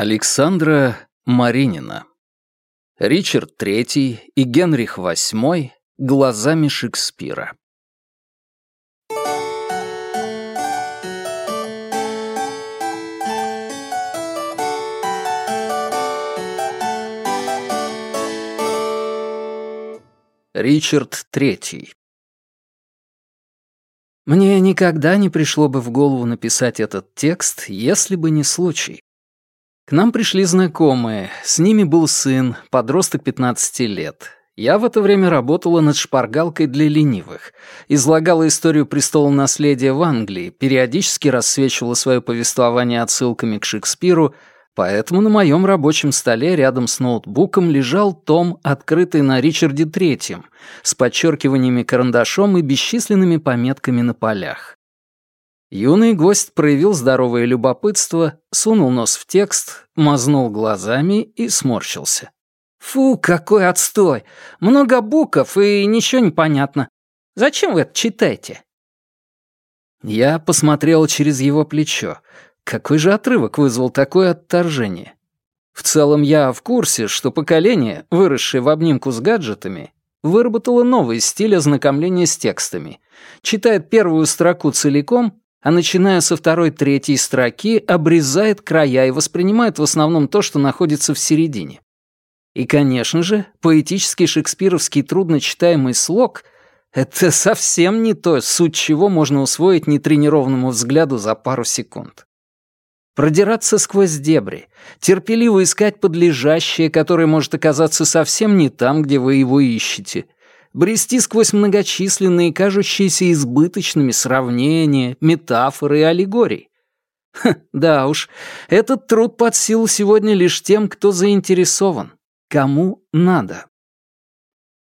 Александра Маринина. Ричард III и Генрих VIII глазами Шекспира. Ричард III. Мне никогда не пришло бы в голову написать этот текст, если бы не случай. К нам пришли знакомые, с ними был сын, подросток 15 лет. Я в это время работала над шпаргалкой для ленивых, излагала историю престола наследия в Англии, периодически рассвечивала свое повествование отсылками к Шекспиру, поэтому на моем рабочем столе рядом с ноутбуком лежал том, открытый на Ричарде Третьем, с подчеркиваниями карандашом и бесчисленными пометками на полях. Юный гость проявил здоровое любопытство, сунул нос в текст, мазнул глазами и сморщился. «Фу, какой отстой! Много букв и ничего не понятно. Зачем вы это читаете?» Я посмотрел через его плечо. Какой же отрывок вызвал такое отторжение? В целом я в курсе, что поколение, выросшее в обнимку с гаджетами, выработало новый стиль ознакомления с текстами. Читает первую строку целиком, а начиная со второй-третьей строки обрезает края и воспринимает в основном то, что находится в середине. И, конечно же, поэтический шекспировский трудночитаемый слог — это совсем не то, суть чего можно усвоить нетренированному взгляду за пару секунд. Продираться сквозь дебри, терпеливо искать подлежащее, которое может оказаться совсем не там, где вы его ищете — брести сквозь многочисленные, кажущиеся избыточными сравнения, метафоры и аллегории. Ха, да уж, этот труд под силу сегодня лишь тем, кто заинтересован, кому надо.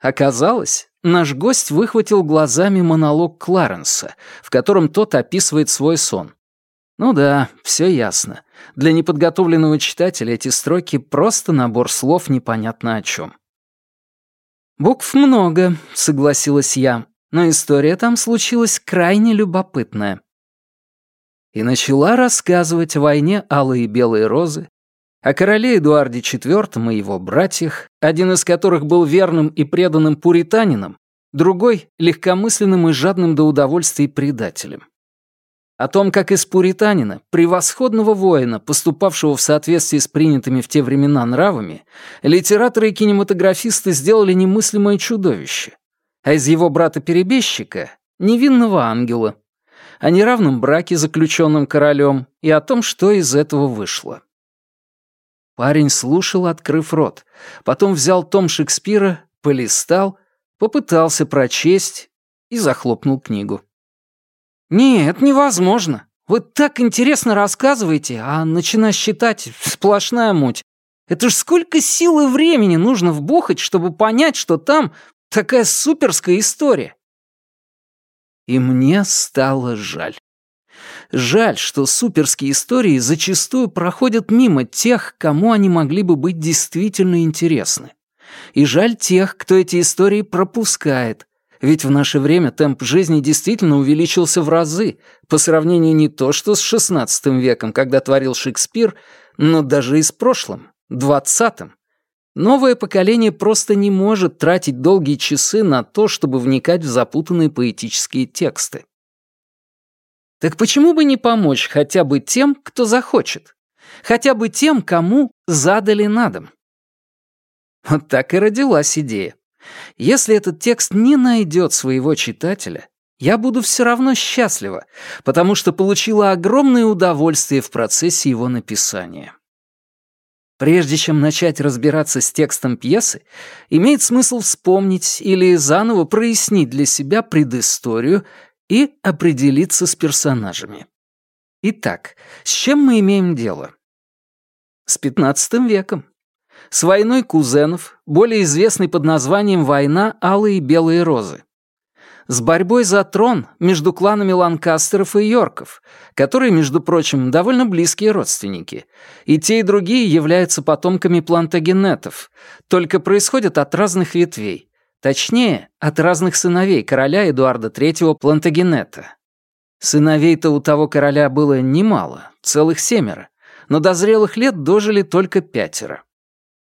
Оказалось, наш гость выхватил глазами монолог Кларенса, в котором тот описывает свой сон. Ну да, все ясно. Для неподготовленного читателя эти строки — просто набор слов непонятно о чем. «Букв много», — согласилась я, «но история там случилась крайне любопытная». И начала рассказывать о войне Алые и Белые Розы, о короле Эдуарде IV и его братьях, один из которых был верным и преданным пуританином, другой — легкомысленным и жадным до удовольствий предателем о том, как из пуританина, превосходного воина, поступавшего в соответствии с принятыми в те времена нравами, литераторы и кинематографисты сделали немыслимое чудовище, а из его брата-перебежчика — невинного ангела, о неравном браке, заключенном королем, и о том, что из этого вышло. Парень слушал, открыв рот, потом взял том Шекспира, полистал, попытался прочесть и захлопнул книгу. «Нет, невозможно. Вы так интересно рассказываете, а начинаешь считать сплошная муть. Это ж сколько сил и времени нужно вбухать, чтобы понять, что там такая суперская история». И мне стало жаль. Жаль, что суперские истории зачастую проходят мимо тех, кому они могли бы быть действительно интересны. И жаль тех, кто эти истории пропускает, ведь в наше время темп жизни действительно увеличился в разы, по сравнению не то что с XVI веком, когда творил Шекспир, но даже и с прошлым, XX. Новое поколение просто не может тратить долгие часы на то, чтобы вникать в запутанные поэтические тексты. Так почему бы не помочь хотя бы тем, кто захочет? Хотя бы тем, кому задали на дом? Вот так и родилась идея. Если этот текст не найдет своего читателя, я буду все равно счастлива, потому что получила огромное удовольствие в процессе его написания. Прежде чем начать разбираться с текстом пьесы, имеет смысл вспомнить или заново прояснить для себя предысторию и определиться с персонажами. Итак, с чем мы имеем дело? С XV веком с войной кузенов, более известной под названием «Война Алые и Белые Розы», с борьбой за трон между кланами Ланкастеров и Йорков, которые, между прочим, довольно близкие родственники, и те и другие являются потомками плантагенетов, только происходят от разных ветвей, точнее, от разных сыновей короля Эдуарда III Плантагенета. Сыновей-то у того короля было немало, целых семеро, но до зрелых лет дожили только пятеро.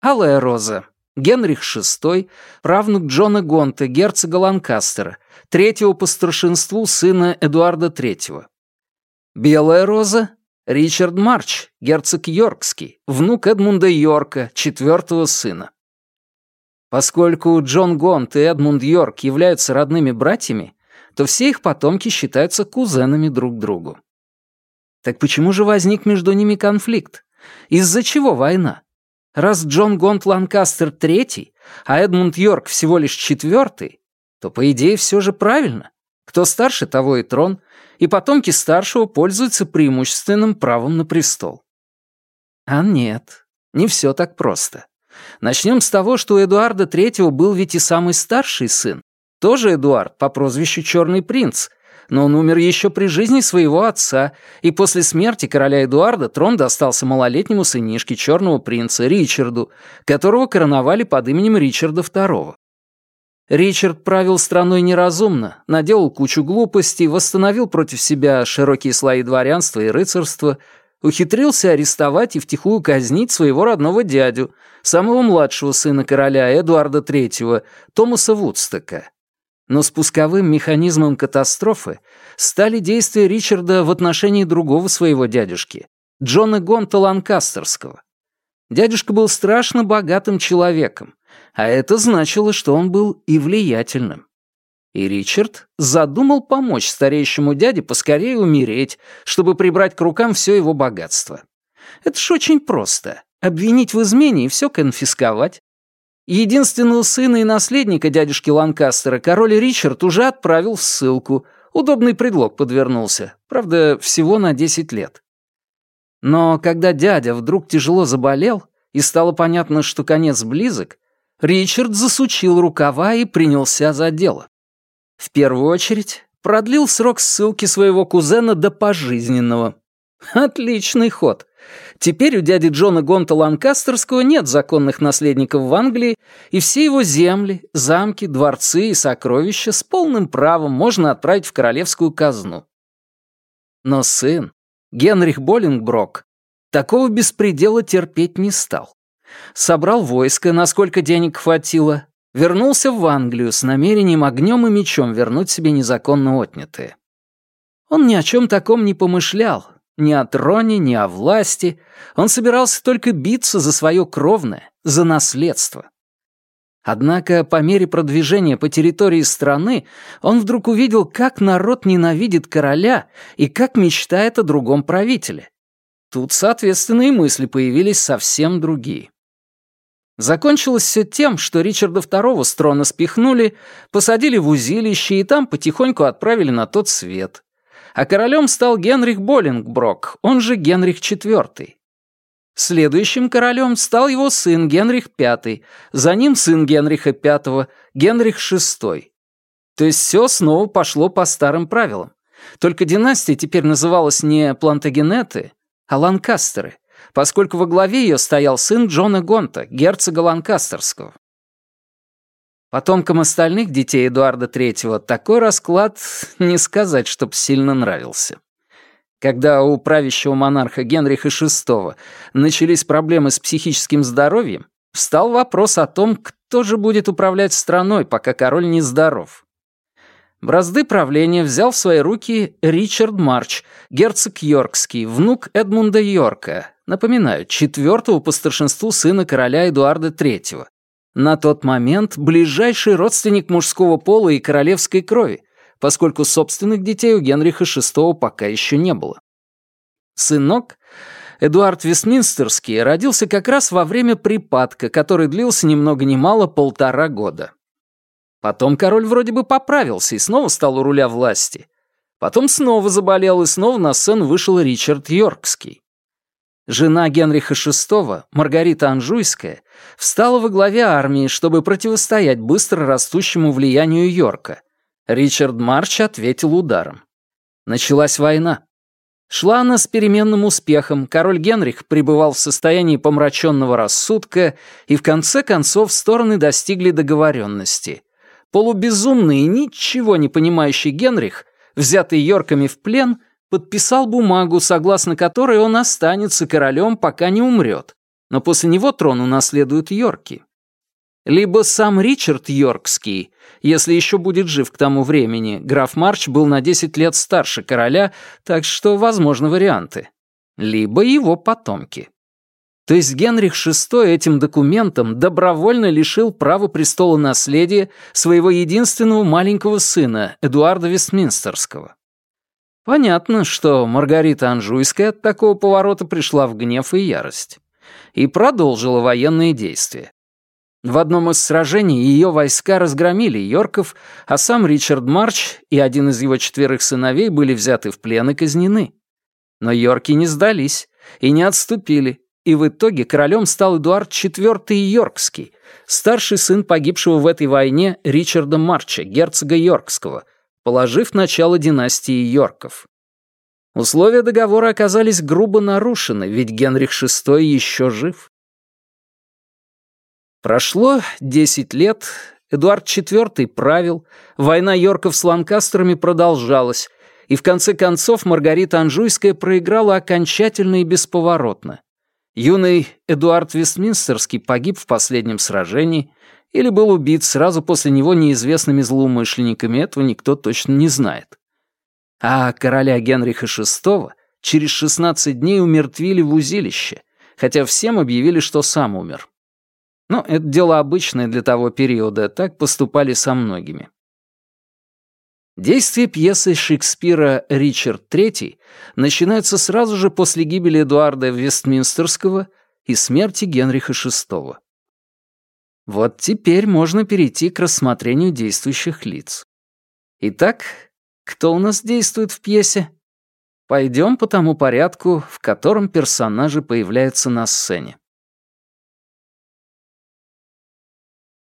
Алая Роза, Генрих VI, правнук Джона Гонта, герцога Ланкастера, третьего по старшинству сына Эдуарда III. Белая Роза, Ричард Марч, герцог Йоркский, внук Эдмунда Йорка, четвертого сына. Поскольку Джон Гонт и Эдмунд Йорк являются родными братьями, то все их потомки считаются кузенами друг другу. Так почему же возник между ними конфликт? Из-за чего война? Раз Джон Гонт Ланкастер третий, а Эдмунд Йорк всего лишь четвертый, то, по идее, все же правильно. Кто старше, того и трон, и потомки старшего пользуются преимущественным правом на престол. А нет, не все так просто. Начнем с того, что у Эдуарда III был ведь и самый старший сын, тоже Эдуард по прозвищу Черный принц, но он умер еще при жизни своего отца, и после смерти короля Эдуарда трон достался малолетнему сынишке Черного принца Ричарду, которого короновали под именем Ричарда II. Ричард правил страной неразумно, наделал кучу глупостей, восстановил против себя широкие слои дворянства и рыцарства, ухитрился арестовать и втихую казнить своего родного дядю, самого младшего сына короля Эдуарда III, Томаса Вудстока. Но спусковым механизмом катастрофы стали действия Ричарда в отношении другого своего дядюшки, Джона Гонта Ланкастерского. Дядюшка был страшно богатым человеком, а это значило, что он был и влиятельным. И Ричард задумал помочь стареющему дяде поскорее умереть, чтобы прибрать к рукам все его богатство. Это ж очень просто. Обвинить в измене и все конфисковать. Единственного сына и наследника дядюшки Ланкастера король Ричард уже отправил в ссылку. Удобный предлог подвернулся. Правда, всего на 10 лет. Но когда дядя вдруг тяжело заболел, и стало понятно, что конец близок, Ричард засучил рукава и принялся за дело. В первую очередь, продлил срок ссылки своего кузена до пожизненного. Отличный ход. Теперь у дяди Джона Гонта Ланкастерского нет законных наследников в Англии, и все его земли, замки, дворцы и сокровища с полным правом можно отправить в королевскую казну. Но сын, Генрих Боллингброк, такого беспредела терпеть не стал. Собрал войско, насколько денег хватило, вернулся в Англию с намерением огнем и мечом вернуть себе незаконно отнятые. Он ни о чем таком не помышлял, ни о троне, ни о власти. Он собирался только биться за свое кровное, за наследство. Однако по мере продвижения по территории страны он вдруг увидел, как народ ненавидит короля и как мечтает о другом правителе. Тут, соответственно, и мысли появились совсем другие. Закончилось все тем, что Ричарда II с трона спихнули, посадили в узилище и там потихоньку отправили на тот свет. А королем стал Генрих Боллингброк, он же Генрих IV. Следующим королем стал его сын Генрих V, за ним сын Генриха V, Генрих VI. То есть все снова пошло по старым правилам. Только династия теперь называлась не Плантагенеты, а Ланкастеры — поскольку во главе ее стоял сын Джона Гонта, герцога Ланкастерского. Потомкам остальных детей Эдуарда III такой расклад не сказать, чтоб сильно нравился. Когда у правящего монарха Генриха VI начались проблемы с психическим здоровьем, встал вопрос о том, кто же будет управлять страной, пока король не здоров. Бразды правления взял в свои руки Ричард Марч, герцог Йоркский, внук Эдмунда Йорка, напоминаю, четвертого по старшинству сына короля Эдуарда III. На тот момент ближайший родственник мужского пола и королевской крови, поскольку собственных детей у Генриха VI пока еще не было. Сынок, Эдуард Вестминстерский, родился как раз во время припадка, который длился ни много ни мало полтора года. Потом король вроде бы поправился и снова стал у руля власти. Потом снова заболел, и снова на сцену вышел Ричард Йоркский. Жена Генриха VI, Маргарита Анжуйская, встала во главе армии, чтобы противостоять быстро растущему влиянию Йорка. Ричард Марч ответил ударом. Началась война. Шла она с переменным успехом, король Генрих пребывал в состоянии помраченного рассудка, и в конце концов стороны достигли договоренности. Полубезумный и ничего не понимающий Генрих, взятый Йорками в плен, подписал бумагу, согласно которой он останется королем, пока не умрет, но после него трон унаследуют Йорки. Либо сам Ричард Йоркский, если еще будет жив к тому времени, граф Марч был на 10 лет старше короля, так что возможны варианты. Либо его потомки. То есть Генрих VI этим документом добровольно лишил права престола наследия своего единственного маленького сына, Эдуарда Вестминстерского. Понятно, что Маргарита Анжуйская от такого поворота пришла в гнев и ярость. И продолжила военные действия. В одном из сражений ее войска разгромили Йорков, а сам Ричард Марч и один из его четверых сыновей были взяты в плен и казнены. Но Йорки не сдались и не отступили, и в итоге королем стал Эдуард IV Йоркский, старший сын погибшего в этой войне Ричарда Марча, герцога Йоркского, положив начало династии Йорков. Условия договора оказались грубо нарушены, ведь Генрих VI еще жив. Прошло 10 лет, Эдуард IV правил, война Йорков с Ланкастерами продолжалась, и в конце концов Маргарита Анжуйская проиграла окончательно и бесповоротно. Юный Эдуард Вестминстерский погиб в последнем сражении или был убит сразу после него неизвестными злоумышленниками, этого никто точно не знает. А короля Генриха VI через 16 дней умертвили в узилище, хотя всем объявили, что сам умер. Но это дело обычное для того периода, так поступали со многими. Действие пьесы Шекспира «Ричард III» начинается сразу же после гибели Эдуарда Вестминстерского и смерти Генриха VI. Вот теперь можно перейти к рассмотрению действующих лиц. Итак, кто у нас действует в пьесе? Пойдем по тому порядку, в котором персонажи появляются на сцене.